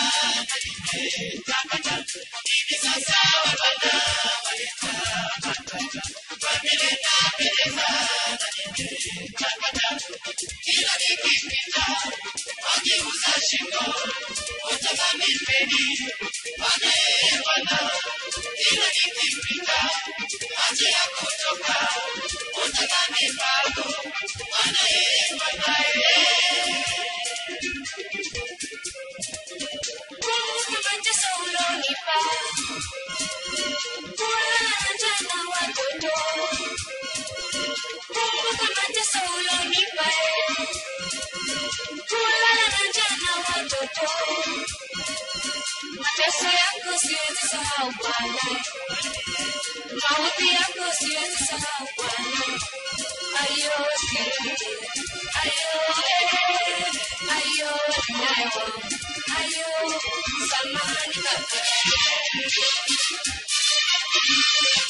Yeah. Mateso yako siwezi sahau Bwana, mauti yako siwezi sahau Bwana. Ayo sirudi, ayo eh, ayo nayo, ayo samani kaka. Ayo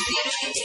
Ayo sirudi,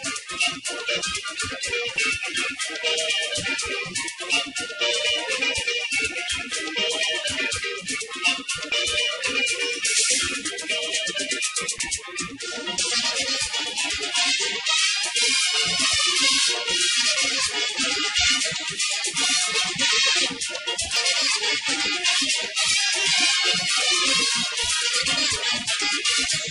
Thank you.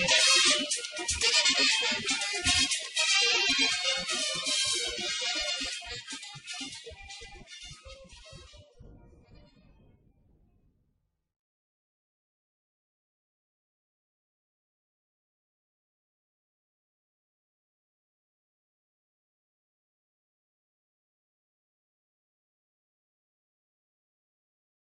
Thank you.